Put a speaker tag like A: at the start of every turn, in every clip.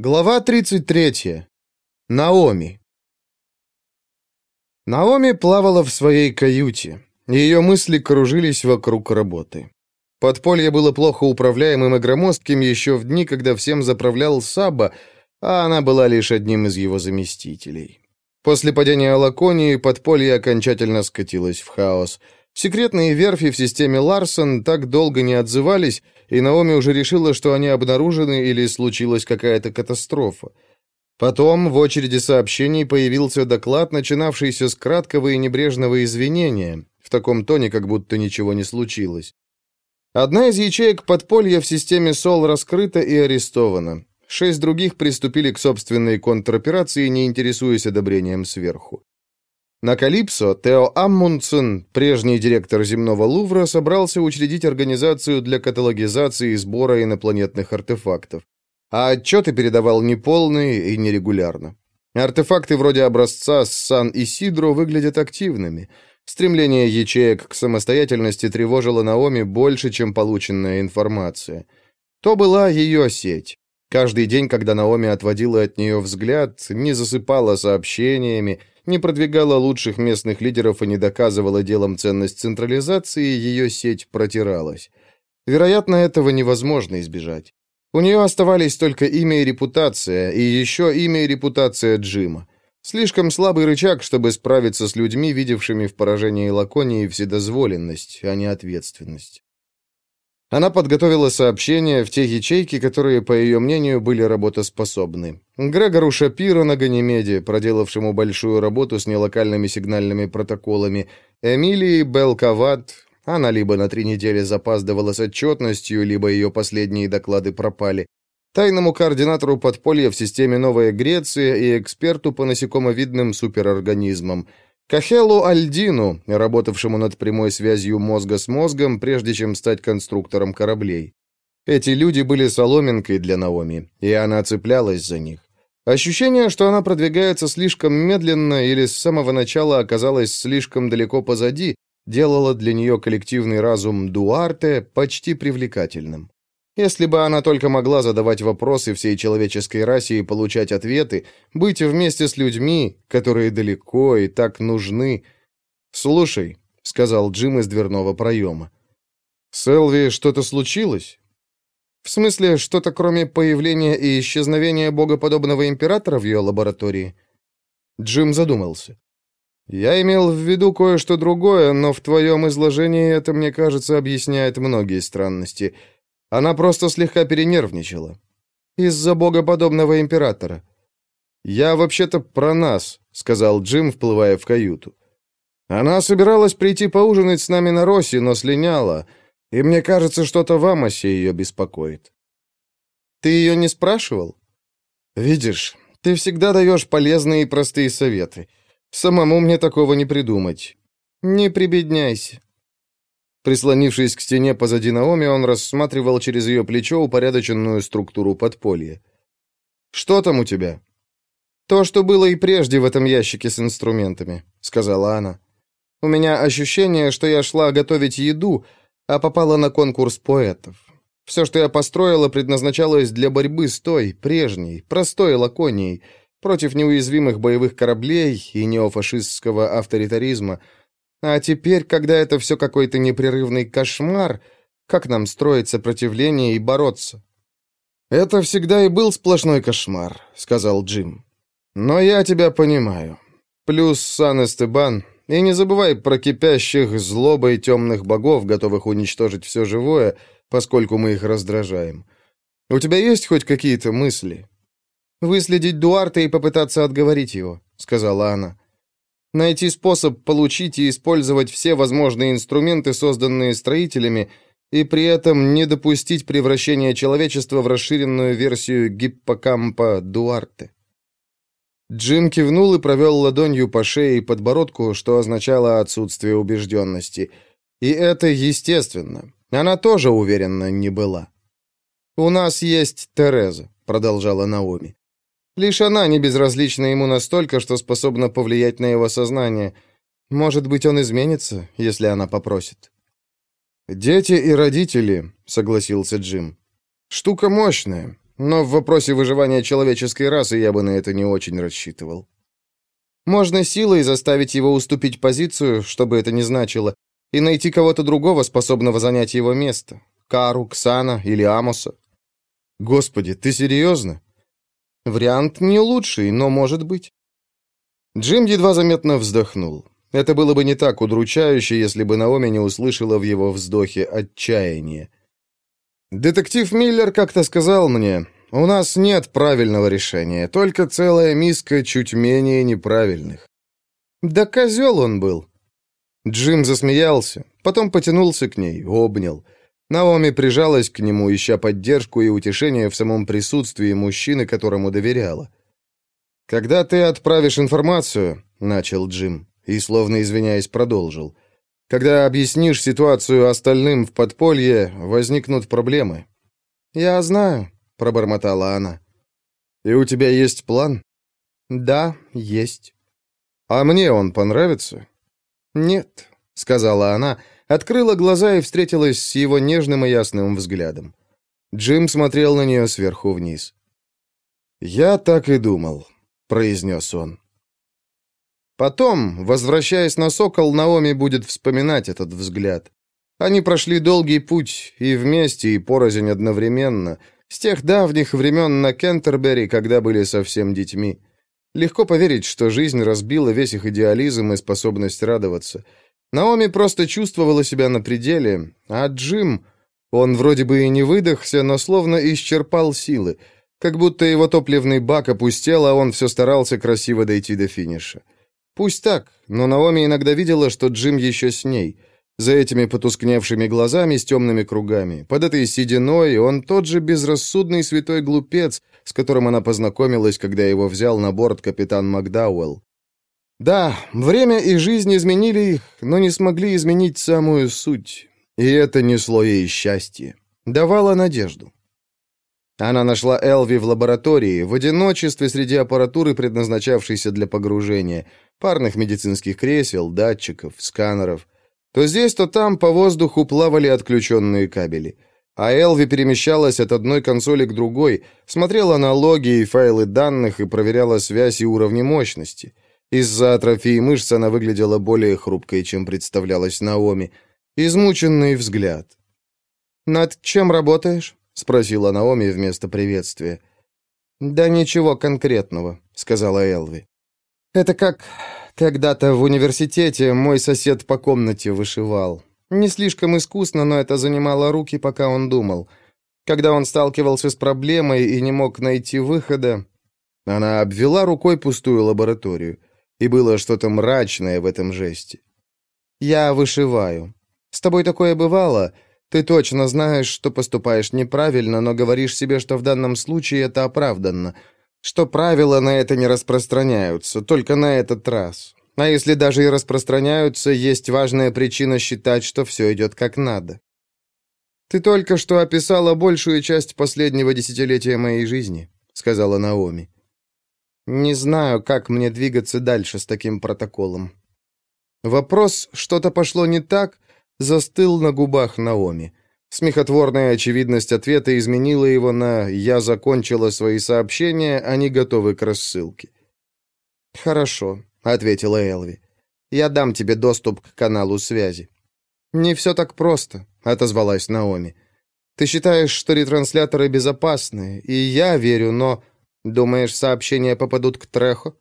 A: Глава 33. Наоми. Наоми плавала в своей каюте. Ее мысли кружились вокруг работы. Подполье было плохо управляемым и громоздким еще в дни, когда всем заправлял Саба, а она была лишь одним из его заместителей. После падения Лаконии подполье окончательно скатилось в хаос – Секретные верфи в системе Ларсон так долго не отзывались, и Наоми уже решила, что они обнаружены или случилась какая-то катастрофа. Потом в очереди сообщений появился доклад, начинавшийся с краткого и небрежного извинения, в таком тоне, как будто ничего не случилось. Одна из ячеек подполья в системе СОЛ раскрыта и арестована. Шесть других приступили к собственной контроперации, не интересуясь одобрением сверху. На Калипсо Тео Аммундсен, прежний директор земного Лувра, собрался учредить организацию для каталогизации и сбора инопланетных артефактов. А отчеты передавал неполные и нерегулярно. Артефакты вроде образца Сан-Исидро выглядят активными. Стремление ячеек к самостоятельности тревожило Наоми больше, чем полученная информация. То была ее сеть. Каждый день, когда Наоми отводила от нее взгляд, не засыпала сообщениями, не продвигала лучших местных лидеров и не доказывала делом ценность централизации, ее сеть протиралась. Вероятно, этого невозможно избежать. У нее оставались только имя и репутация, и еще имя и репутация Джима. Слишком слабый рычаг, чтобы справиться с людьми, видевшими в поражении Лаконии вседозволенность, а не ответственность. Она подготовила сообщения в те ячейки, которые, по ее мнению, были работоспособны. Грегору Шапиро на Ганимеде, проделавшему большую работу с нелокальными сигнальными протоколами, Эмилии Белковат, она либо на три недели запаздывала с отчетностью, либо ее последние доклады пропали, тайному координатору подполья в системе Новая Греция и эксперту по насекомовидным суперорганизмам – Кахелу Альдину, работавшему над прямой связью мозга с мозгом, прежде чем стать конструктором кораблей. Эти люди были соломинкой для Наоми, и она цеплялась за них. Ощущение, что она продвигается слишком медленно или с самого начала оказалась слишком далеко позади, делало для нее коллективный разум Дуарте почти привлекательным. Если бы она только могла задавать вопросы всей человеческой расе и получать ответы, быть вместе с людьми, которые далеко и так нужны. «Слушай», — сказал Джим из дверного проема, — «с что-то случилось?» «В смысле, что-то кроме появления и исчезновения богоподобного императора в ее лаборатории?» Джим задумался. «Я имел в виду кое-что другое, но в твоем изложении это, мне кажется, объясняет многие странности». Она просто слегка перенервничала. Из-за богоподобного императора. «Я вообще-то про нас», — сказал Джим, вплывая в каюту. «Она собиралась прийти поужинать с нами на Росе, но слиняла, и мне кажется, что-то в Амосе ее беспокоит». «Ты ее не спрашивал?» «Видишь, ты всегда даешь полезные и простые советы. Самому мне такого не придумать. Не прибедняйся. Прислонившись к стене позади Наоми, он рассматривал через ее плечо упорядоченную структуру подполья. «Что там у тебя?» «То, что было и прежде в этом ящике с инструментами», — сказала она. «У меня ощущение, что я шла готовить еду, а попала на конкурс поэтов. Все, что я построила, предназначалось для борьбы с той, прежней, простой лаконией, против неуязвимых боевых кораблей и неофашистского авторитаризма — а теперь, когда это все какой-то непрерывный кошмар, как нам строить сопротивление и бороться? «Это всегда и был сплошной кошмар», — сказал Джим. «Но я тебя понимаю. Плюс Сан-Эстебан. И не забывай про кипящих злобой темных богов, готовых уничтожить все живое, поскольку мы их раздражаем. У тебя есть хоть какие-то мысли?» «Выследить Дуарта и попытаться отговорить его», — сказала она. Найти способ получить и использовать все возможные инструменты, созданные строителями, и при этом не допустить превращения человечества в расширенную версию гиппокампа Дуарте. Джим кивнул и провел ладонью по шее и подбородку, что означало отсутствие убежденности. И это естественно. Она тоже уверена не была. «У нас есть Тереза», — продолжала Наоми. Лишь она не безразлична ему настолько, что способна повлиять на его сознание. Может быть, он изменится, если она попросит. «Дети и родители», — согласился Джим. «Штука мощная. но в вопросе выживания человеческой расы я бы на это не очень рассчитывал.
B: Можно силой заставить его уступить позицию, что бы это ни значило, и найти кого-то другого, способного занять его место. Кару, Ксана или Амоса.
A: Господи, ты серьезно?
B: Вариант не лучший, но может быть.
A: Джим едва заметно вздохнул. Это было бы не так удручающе, если бы Наоми не услышала в его вздохе отчаяния. Детектив Миллер как-то сказал мне, у нас нет правильного решения, только целая миска чуть менее неправильных. Да козел он был. Джим засмеялся, потом потянулся к ней, обнял. Наоми прижалась к нему, ища поддержку и утешение в самом присутствии мужчины, которому доверяла. «Когда ты отправишь информацию», — начал Джим, и, словно извиняясь, продолжил, «когда объяснишь ситуацию остальным в подполье, возникнут проблемы».
B: «Я знаю», пробормотала она.
A: «И у тебя есть план?»
B: «Да, есть».
A: «А мне он понравится?»
B: «Нет», — сказала она, открыла глаза и встретилась с его нежным и ясным взглядом.
A: Джим смотрел на нее сверху вниз. «Я так и думал», — произнес он. Потом, возвращаясь на «Сокол», Наоми будет вспоминать этот взгляд. Они прошли долгий путь, и вместе, и порознь одновременно — с тех давних времен на Кентербери, когда были совсем детьми. Легко поверить, что жизнь разбила весь их идеализм и способность радоваться. Наоми просто чувствовала себя на пределе, а Джим... Он вроде бы и не выдохся, но словно исчерпал силы, как будто его топливный бак опустел, а он все старался красиво дойти до финиша. Пусть так, но Наоми иногда видела, что Джим еще с ней — за этими потускневшими глазами с темными кругами, под этой сединой, он тот же безрассудный святой глупец, с которым она познакомилась, когда его взял на борт капитан Макдауэлл. Да, время и жизнь изменили их, но не смогли изменить самую суть. И это несло ей счастье, давало надежду. Она нашла Элви в лаборатории, в одиночестве среди аппаратуры, предназначавшейся для погружения, парных медицинских кресел, датчиков, сканеров — то здесь, то там по воздуху плавали отключенные кабели. А Элви перемещалась от одной консоли к другой, смотрела на логи и файлы данных и проверяла связь и уровни мощности. Из-за атрофии мышц она выглядела более хрупкой, чем представлялась Наоми. Измученный взгляд.
B: «Над чем работаешь?» — спросила Наоми вместо приветствия. «Да ничего конкретного», — сказала Элви. «Это как когда-то в университете мой сосед по комнате вышивал. Не слишком искусно, но это занимало руки, пока он думал. Когда он сталкивался с проблемой и не мог найти выхода, она обвела рукой пустую лабораторию, и было что-то мрачное в этом жесте. «Я вышиваю. С тобой такое бывало. Ты точно знаешь, что поступаешь неправильно, но говоришь себе, что в данном случае это оправданно что правила на это не распространяются, только на этот раз. А если даже и распространяются, есть важная причина считать, что все идет как надо. «Ты только что описала большую часть последнего десятилетия моей жизни», — сказала Наоми. «Не знаю, как мне двигаться дальше с таким протоколом». Вопрос «что-то пошло не так» застыл на губах Наоми. Смехотворная очевидность ответа изменила его на «я закончила свои сообщения, они готовы к рассылке». «Хорошо», — ответила Элви. «Я дам тебе доступ к каналу связи». «Не все так просто», — отозвалась Наоми. «Ты считаешь, что ретрансляторы безопасны, и я верю, но...» «Думаешь, сообщения попадут к Трехо?»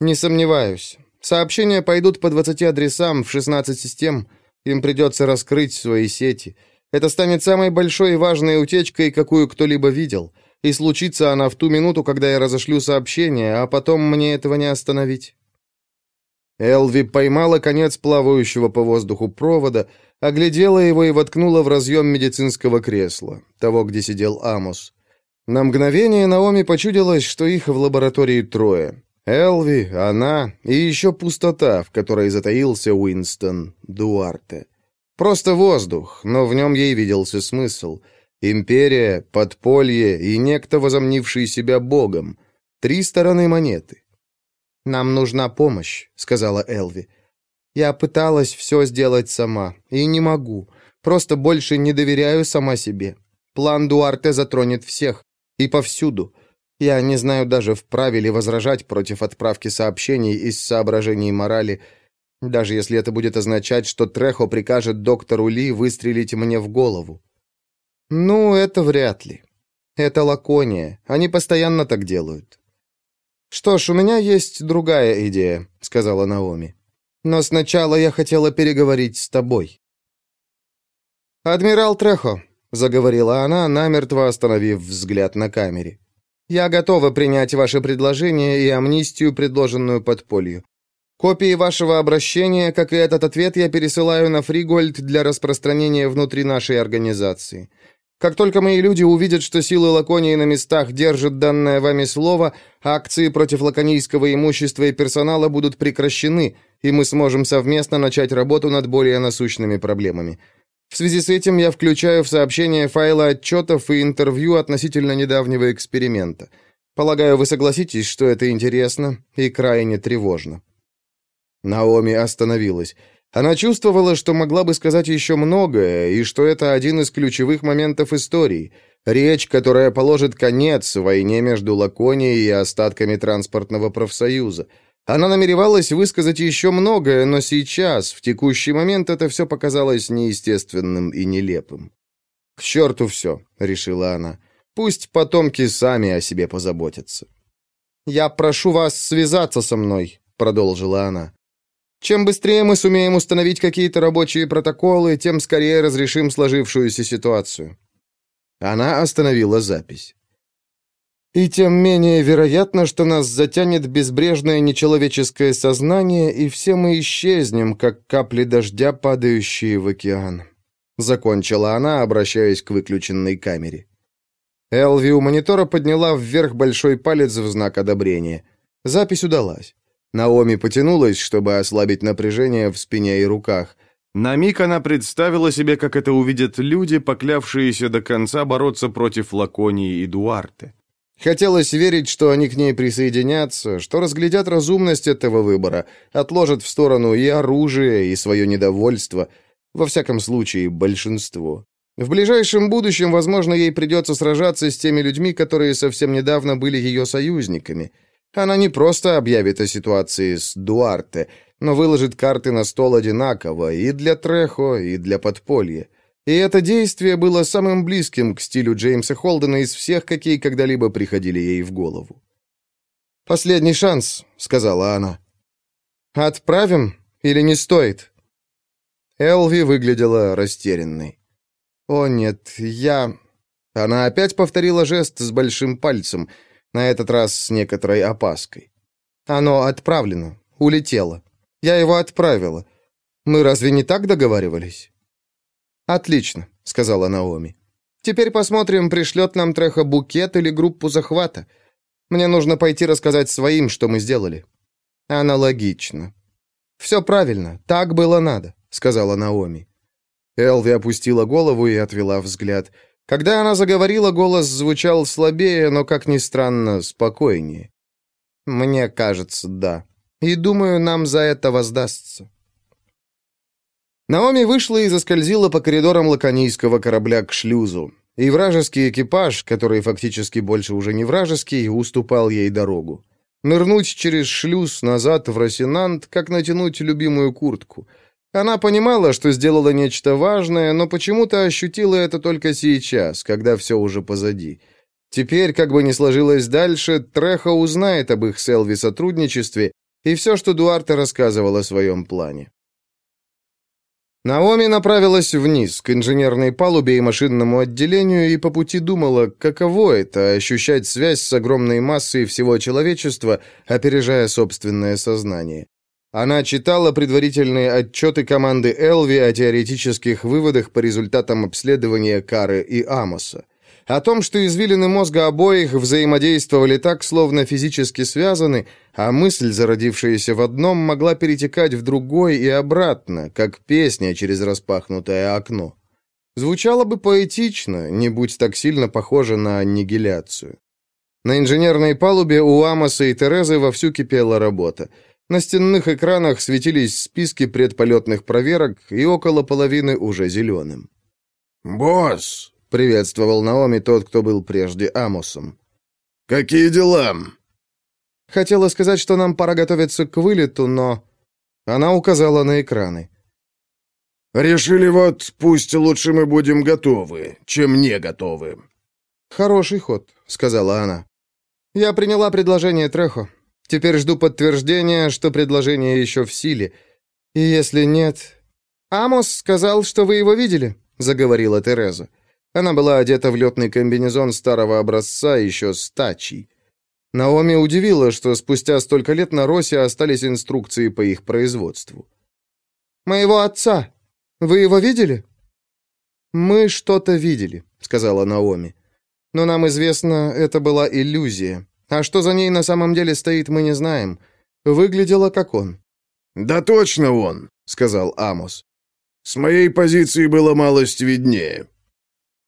B: «Не сомневаюсь. Сообщения пойдут по 20 адресам в 16 систем. Им придется раскрыть свои сети». Это станет самой большой и важной утечкой, какую кто-либо видел. И случится она в ту минуту, когда я разошлю сообщение, а потом мне этого не остановить». Элви поймала конец плавающего по воздуху провода, оглядела его и воткнула в разъем медицинского кресла, того, где сидел Амос. На мгновение Наоми почудилось, что их в лаборатории трое. Элви, она и еще пустота, в которой затаился Уинстон Дуарте. Просто воздух, но в нем ей виделся смысл. Империя, подполье и некто, возомнивший себя богом. Три стороны монеты. «Нам нужна помощь», — сказала Элви. «Я пыталась все сделать сама, и не могу. Просто больше не доверяю сама себе. План Дуарте затронет всех. И повсюду. Я не знаю даже, вправе ли возражать против отправки сообщений из соображений морали, даже если это будет означать, что Трехо прикажет доктору Ли выстрелить мне в голову. Ну, это вряд ли. Это Лакония. Они постоянно так делают. «Что ж, у меня есть другая идея», — сказала Наоми. «Но сначала я хотела переговорить с тобой». «Адмирал Трехо», — заговорила она, намертво остановив взгляд на камере. «Я готова принять ваше предложение и амнистию, предложенную подполью. Копии вашего обращения, как и этот ответ, я пересылаю на Фригольд для распространения внутри нашей организации. Как только мои люди увидят, что силы Лаконии на местах держат данное вами слово, акции против лаконийского имущества и персонала будут прекращены, и мы сможем совместно начать работу над более насущными проблемами. В связи с этим я включаю в сообщение файлы отчетов и интервью относительно недавнего эксперимента. Полагаю, вы согласитесь, что это интересно и крайне тревожно. Наоми остановилась. Она чувствовала, что могла бы сказать еще многое, и что это один из ключевых моментов истории. Речь, которая положит конец войне между Лаконией и остатками транспортного профсоюза. Она намеревалась высказать еще многое, но сейчас, в текущий момент, это все показалось неестественным и нелепым. «К черту все», — решила она. «Пусть потомки сами о себе позаботятся». «Я прошу вас связаться со мной», — продолжила она. Чем быстрее мы сумеем установить какие-то рабочие протоколы, тем скорее разрешим сложившуюся ситуацию». Она остановила запись. «И тем менее вероятно, что нас затянет безбрежное нечеловеческое сознание, и все мы исчезнем, как капли дождя, падающие в океан», — закончила она, обращаясь к выключенной камере. Элви у монитора подняла вверх большой палец в знак одобрения. Запись удалась. Наоми потянулась, чтобы ослабить напряжение в спине и руках. На миг она представила себе, как это увидят люди, поклявшиеся до конца бороться против Лаконии и Дуарте. Хотелось верить, что они к ней присоединятся, что разглядят разумность этого выбора, отложат в сторону и оружие, и свое недовольство, во всяком случае, большинство. В ближайшем будущем, возможно, ей придется сражаться с теми людьми, которые совсем недавно были ее союзниками – она не просто объявит о ситуации с Дуарте, но выложит карты на стол одинаково и для Трехо, и для подполья. И это действие было самым близким к стилю Джеймса Холдена из всех, какие когда-либо приходили ей в голову. «Последний шанс», — сказала она. «Отправим или не стоит?» Элви выглядела растерянной. «О, нет, я...» Она опять повторила жест с большим пальцем — на этот раз с некоторой опаской. «Оно отправлено, улетело. Я его отправила. Мы разве не так договаривались?» «Отлично», — сказала Наоми. «Теперь посмотрим, пришлет нам Треха букет или группу захвата. Мне нужно пойти рассказать своим, что мы сделали». «Аналогично». «Все правильно, так было надо», — сказала Наоми. Элви опустила голову и отвела взгляд — когда она заговорила, голос звучал слабее, но, как ни странно, спокойнее. «Мне кажется, да. И думаю, нам за это воздастся». Наоми вышла и заскользила по коридорам лаконийского корабля к шлюзу, и вражеский экипаж, который фактически больше уже не вражеский, уступал ей дорогу. Нырнуть через шлюз назад в Росинант, как натянуть любимую куртку — она понимала, что сделала нечто важное, но почему-то ощутила это только сейчас, когда все уже позади. Теперь, как бы ни сложилось дальше, Трехо узнает об их с Элви сотрудничестве и все, что Дуарте рассказывал о своем плане. Наоми направилась вниз, к инженерной палубе и машинному отделению, и по пути думала, каково это — ощущать связь с огромной массой всего человечества, опережая собственное сознание. Она читала предварительные отчеты команды Элви о теоретических выводах по результатам обследования Кары и Амоса. О том, что извилины мозга обоих взаимодействовали так, словно физически связаны, а мысль, зародившаяся в одном, могла перетекать в другой и обратно, как песня через распахнутое окно. Звучало бы поэтично, не будь так сильно похоже на аннигиляцию. На инженерной палубе у Амоса и Терезы вовсю кипела работа. На стенных экранах светились списки предполетных проверок, и около половины уже зеленым.
C: «Босс!»
A: — приветствовал Наоми тот, кто был прежде Амосом.
C: «Какие дела?»
A: «Хотела сказать, что нам пора готовиться к вылету, но...» Она указала на экраны.
C: «Решили вот, пусть лучше мы будем готовы, чем не готовы».
A: «Хороший ход», — сказала она. «Я приняла предложение Трехо. Теперь жду подтверждения, что предложение еще в силе. И если нет...» «Амос сказал, что вы его видели», — заговорила Тереза. Она была одета в летный комбинезон старого образца, еще с тачей. Наоми удивила, что спустя столько лет на Росе остались инструкции по их производству. «Моего отца. Вы его видели?» «Мы что-то видели», — сказала Наоми. «Но нам известно, это была иллюзия. А что за ней на самом деле стоит, мы не знаем. Выглядело как он».
C: «Да точно он», — сказал Амос. «С моей позиции было малость виднее».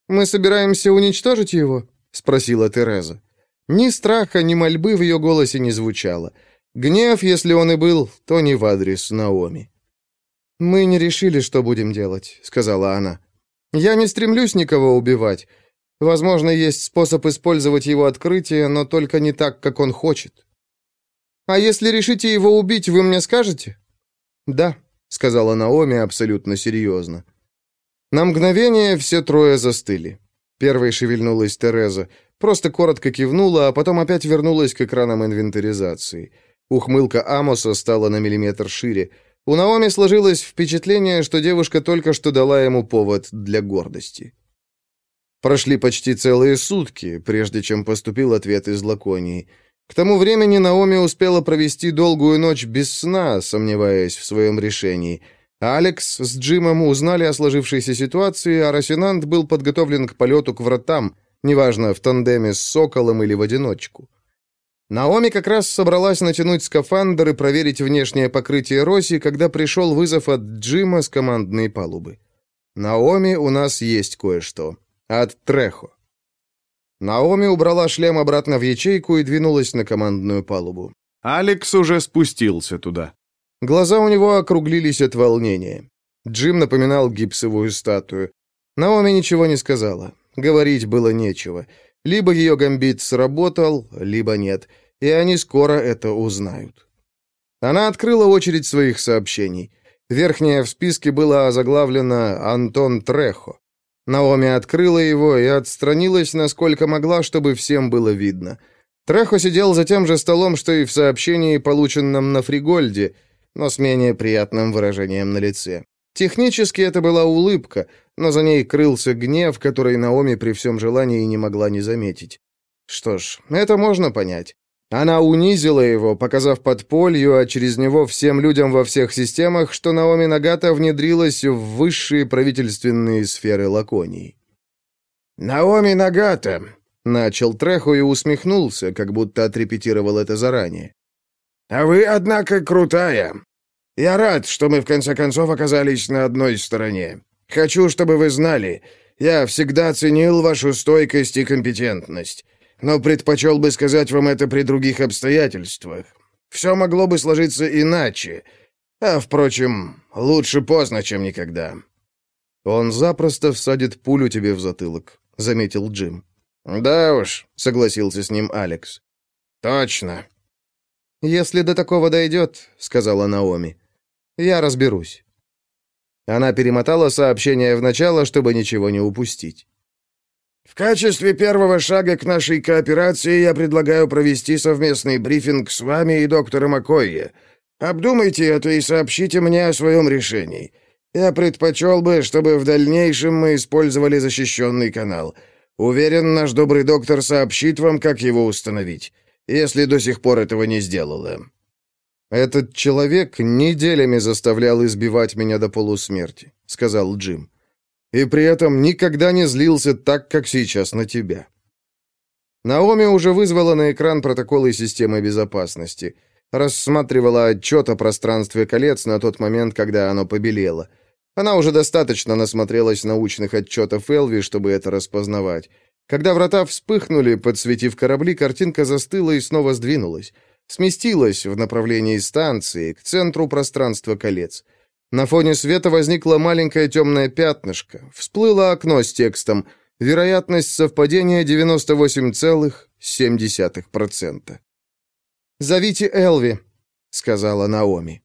A: «Мы собираемся уничтожить его?» — спросила Тереза. Ни страха, ни мольбы в ее голосе не звучало. Гнев, если он и был, то не в адрес Наоми. «Мы не решили, что будем делать», — сказала она. «Я не стремлюсь никого убивать. Возможно, есть способ использовать его открытие, но только не так, как он хочет». «А если решите его убить, вы мне скажете?» «Да», — сказала Наоми абсолютно серьезно. На мгновение все трое застыли. Первой шевельнулась Тереза. Просто коротко кивнула, а потом опять вернулась к экранам инвентаризации. Ухмылка Амоса стала на миллиметр шире. У Наоми сложилось впечатление, что девушка только что дала ему повод для гордости. Прошли почти целые сутки, прежде чем поступил ответ из Лаконии. К тому времени Наоми успела провести долгую ночь без сна, сомневаясь в своем решении – Алекс с Джимом узнали о сложившейся ситуации, а Росинант был подготовлен к полету к вратам, неважно, в тандеме с Соколом или в одиночку. Наоми как раз собралась натянуть скафандр и проверить внешнее покрытие Роси, когда пришел вызов от Джима с командной палубы. «Наоми, у нас есть кое-что. От Трехо». Наоми убрала шлем обратно в ячейку и двинулась на командную палубу. Алекс уже спустился туда. Глаза у него округлились от волнения. Джим напоминал гипсовую статую. Наоми ничего не сказала. Говорить было нечего. Либо ее гамбит сработал, либо нет. И они скоро это узнают. Она открыла очередь своих сообщений. Верхняя в списке была озаглавлена «Антон Трехо». Наоми открыла его и отстранилась, насколько могла, чтобы всем было видно. Трехо сидел за тем же столом, что и в сообщении, полученном на Фригольде, но с менее приятным выражением на лице. Технически это была улыбка, но за ней крылся гнев, который Наоми при всем желании не могла не заметить. Что ж, это можно понять. Она унизила его, показав подполью, а через него всем людям во всех системах, что Наоми Нагата внедрилась в высшие правительственные сферы Лаконии.
C: «Наоми Нагата», —
A: начал Треху и усмехнулся, как будто отрепетировал это заранее.
C: А вы, однако, крутая. Я рад, что мы в конце концов оказались на одной стороне. Хочу, чтобы вы знали, я всегда ценил вашу стойкость и компетентность, но предпочел бы сказать вам это при других обстоятельствах. Все могло бы сложиться иначе. А, впрочем, лучше поздно, чем никогда».
A: «Он запросто всадит пулю тебе в затылок», — заметил Джим.
C: «Да уж», — согласился с ним Алекс. «Точно.
A: «Если до такого дойдет», — сказала Наоми, — «я разберусь». Она перемотала сообщение в начало, чтобы ничего не упустить.
C: «В качестве первого шага к нашей кооперации я предлагаю провести совместный брифинг с вами и доктором Акойе. Обдумайте это и сообщите мне о своем решении. Я предпочел бы, чтобы в дальнейшем мы использовали защищенный канал. Уверен, наш добрый доктор сообщит вам, как его установить если до сих пор этого не сделала».
A: «Этот человек неделями заставлял избивать меня до полусмерти», — сказал Джим. «И при этом никогда не злился так, как сейчас на тебя». Наоми уже вызвала на экран протоколы системы безопасности. Рассматривала отчет о пространстве колец на тот момент, когда оно побелело. Она уже достаточно насмотрелась научных отчетов Элви, чтобы это распознавать. Когда врата вспыхнули, подсветив корабли, картинка застыла и снова сдвинулась. Сместилась в направлении станции, к центру пространства колец. На фоне света возникло маленькое темное пятнышко. Всплыло окно с текстом Вероятность совпадения 98,7%.
B: «Зовите Элви», — сказала Наоми.